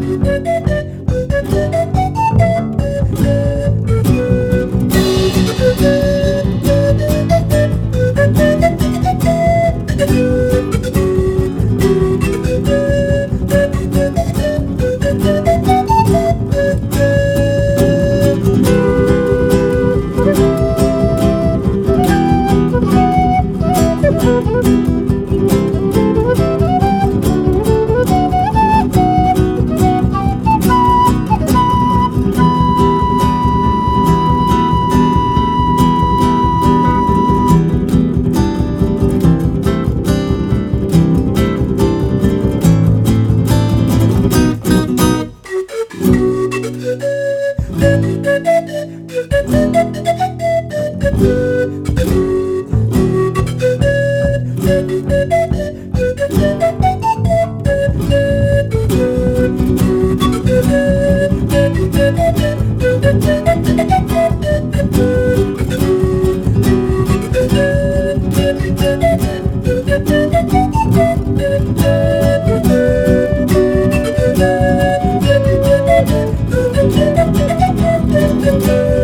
Música Thank.